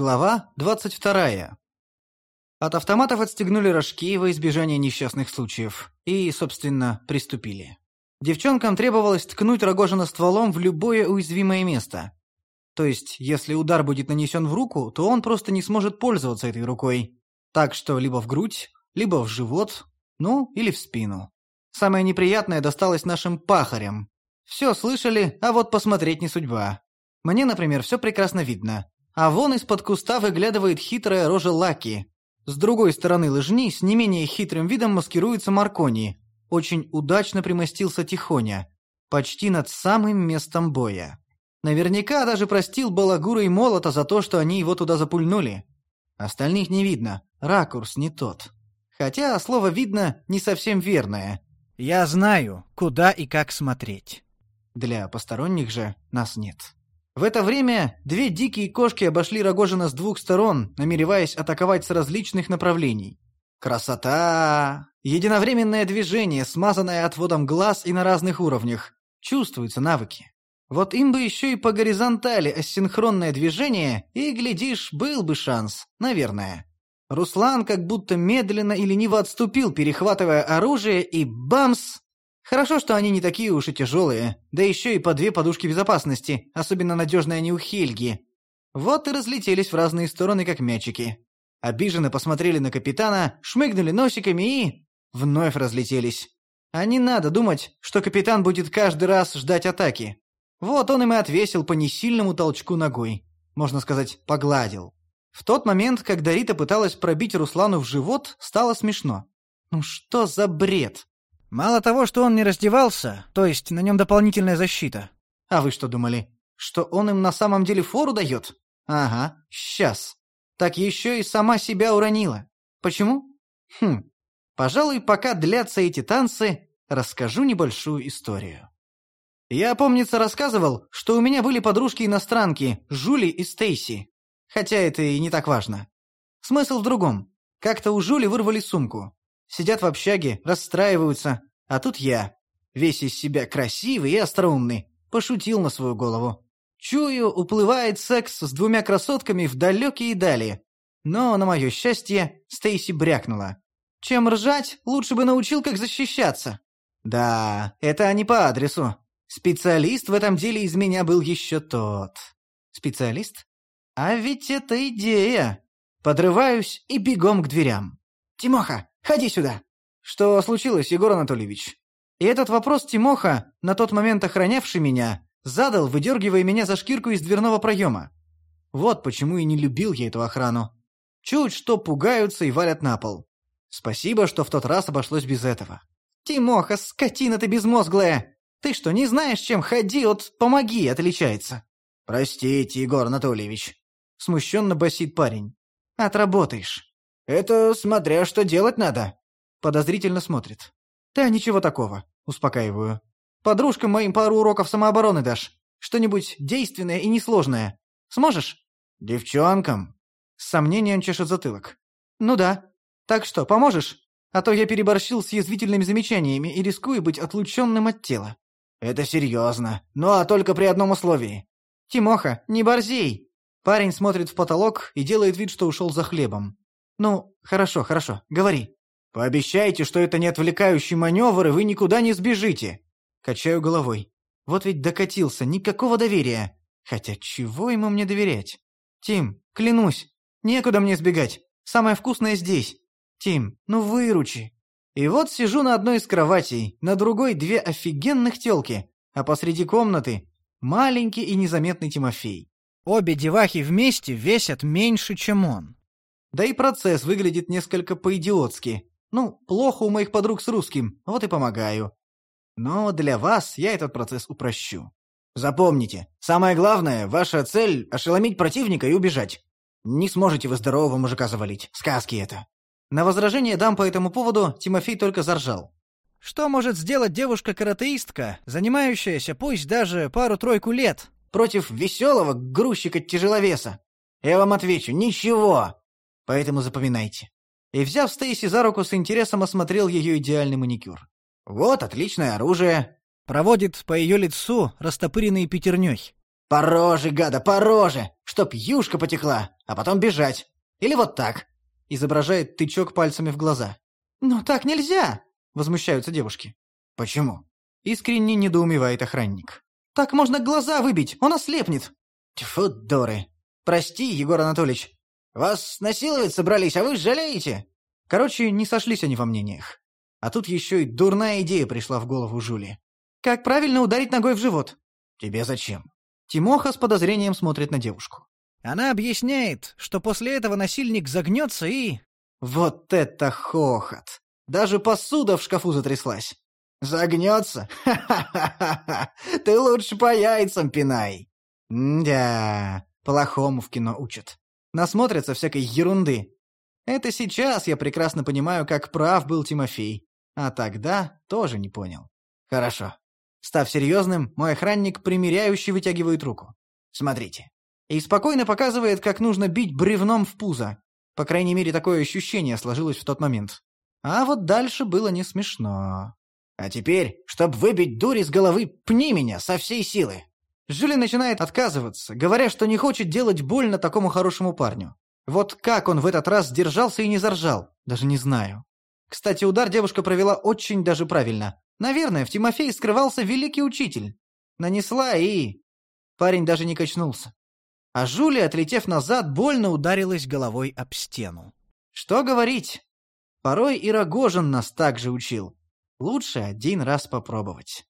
Глава 22. От автоматов отстегнули рожки во избежание несчастных случаев и, собственно, приступили. Девчонкам требовалось ткнуть Рогожина стволом в любое уязвимое место. То есть, если удар будет нанесен в руку, то он просто не сможет пользоваться этой рукой. Так что либо в грудь, либо в живот, ну, или в спину. Самое неприятное досталось нашим пахарям. Все слышали, а вот посмотреть не судьба. Мне, например, все прекрасно видно. А вон из-под куста выглядывает хитрая рожа Лаки. С другой стороны лыжни с не менее хитрым видом маскируется Маркони. Очень удачно примостился Тихоня. Почти над самым местом боя. Наверняка даже простил Балагура и Молота за то, что они его туда запульнули. Остальных не видно, ракурс не тот. Хотя слово «видно» не совсем верное. Я знаю, куда и как смотреть. Для посторонних же нас нет. В это время две дикие кошки обошли Рогожина с двух сторон, намереваясь атаковать с различных направлений. Красота! Единовременное движение, смазанное отводом глаз и на разных уровнях. Чувствуются навыки. Вот им бы еще и по горизонтали асинхронное движение, и, глядишь, был бы шанс, наверное. Руслан как будто медленно и лениво отступил, перехватывая оружие, и бамс! Хорошо, что они не такие уж и тяжелые, да еще и по две подушки безопасности, особенно надежные они у Хельги. Вот и разлетелись в разные стороны, как мячики. Обиженно посмотрели на капитана, шмыгнули носиками и... вновь разлетелись. А не надо думать, что капитан будет каждый раз ждать атаки. Вот он им и отвесил по несильному толчку ногой. Можно сказать, погладил. В тот момент, когда Рита пыталась пробить Руслану в живот, стало смешно. Ну что за бред? Мало того, что он не раздевался, то есть на нем дополнительная защита. А вы что думали? Что он им на самом деле фору дает? Ага, сейчас. Так еще и сама себя уронила. Почему? Хм. Пожалуй, пока длятся эти танцы, расскажу небольшую историю. Я, помнится, рассказывал, что у меня были подружки-иностранки, Жули и Стейси. Хотя это и не так важно. Смысл в другом. Как-то у Жули вырвали сумку. Сидят в общаге, расстраиваются. А тут я, весь из себя красивый и остроумный, пошутил на свою голову. Чую, уплывает секс с двумя красотками в далекие дали. Но, на мое счастье, Стейси брякнула. Чем ржать, лучше бы научил, как защищаться. Да, это не по адресу. Специалист в этом деле из меня был еще тот. Специалист? А ведь это идея. Подрываюсь и бегом к дверям. «Тимоха, ходи сюда!» «Что случилось, Егор Анатольевич?» И этот вопрос Тимоха, на тот момент охранявший меня, задал, выдергивая меня за шкирку из дверного проема. Вот почему и не любил я эту охрану. Чуть что пугаются и валят на пол. Спасибо, что в тот раз обошлось без этого. «Тимоха, скотина ты безмозглая! Ты что, не знаешь, чем «ходи» от «помоги» отличается?» «Простите, Егор Анатольевич», — смущенно басит парень. «Отработаешь». «Это смотря что делать надо», — подозрительно смотрит. «Да ничего такого», — успокаиваю. «Подружкам моим пару уроков самообороны дашь. Что-нибудь действенное и несложное. Сможешь?» «Девчонкам?» С сомнением чешет затылок. «Ну да. Так что, поможешь? А то я переборщил с язвительными замечаниями и рискую быть отлученным от тела». «Это серьезно. Ну а только при одном условии». «Тимоха, не борзей!» Парень смотрит в потолок и делает вид, что ушел за хлебом. «Ну, хорошо, хорошо, говори». «Пообещайте, что это не отвлекающий маневр, и вы никуда не сбежите». Качаю головой. Вот ведь докатился, никакого доверия. Хотя чего ему мне доверять? Тим, клянусь, некуда мне сбегать. Самое вкусное здесь. Тим, ну выручи. И вот сижу на одной из кроватей, на другой две офигенных тёлки, а посреди комнаты маленький и незаметный Тимофей. Обе девахи вместе весят меньше, чем он. Да и процесс выглядит несколько по-идиотски. Ну, плохо у моих подруг с русским, вот и помогаю. Но для вас я этот процесс упрощу. Запомните, самое главное, ваша цель — ошеломить противника и убежать. Не сможете вы здорового мужика завалить. Сказки это. На возражение дам по этому поводу Тимофей только заржал. Что может сделать девушка-каратеистка, занимающаяся пусть даже пару-тройку лет? Против веселого грузчика-тяжеловеса? Я вам отвечу, ничего. Поэтому запоминайте. И, взяв Стейси за руку, с интересом осмотрел ее идеальный маникюр. Вот отличное оружие. Проводит по ее лицу растопыренной пятерней. По роже, гада, по роже! Чтоб юшка потекла, а потом бежать. Или вот так!» Изображает тычок пальцами в глаза. «Но так нельзя!» — возмущаются девушки. «Почему?» — искренне недоумевает охранник. «Так можно глаза выбить, он ослепнет!» «Тьфу, дуры! Прости, Егор Анатольевич. Вас насиловать собрались, а вы жалеете?» Короче, не сошлись они во мнениях. А тут еще и дурная идея пришла в голову Жули. «Как правильно ударить ногой в живот?» «Тебе зачем?» Тимоха с подозрением смотрит на девушку. Она объясняет, что после этого насильник загнется и... Вот это хохот! Даже посуда в шкафу затряслась. Загнется? Ха-ха-ха-ха! Ты лучше по яйцам пинай. Да, плохому в кино учат. Насмотрятся всякой ерунды. Это сейчас я прекрасно понимаю, как прав был Тимофей. А тогда тоже не понял. Хорошо. Став серьезным, мой охранник примиряющий вытягивает руку. Смотрите. И спокойно показывает, как нужно бить бревном в пузо. По крайней мере, такое ощущение сложилось в тот момент. А вот дальше было не смешно. А теперь, чтобы выбить дурь из головы, пни меня со всей силы. Жюли начинает отказываться, говоря, что не хочет делать больно такому хорошему парню. Вот как он в этот раз сдержался и не заржал, даже не знаю. Кстати, удар девушка провела очень даже правильно. Наверное, в Тимофее скрывался великий учитель. Нанесла и... Парень даже не качнулся. А Жюли, отлетев назад, больно ударилась головой об стену. Что говорить? Порой и Рогожин нас так же учил. Лучше один раз попробовать.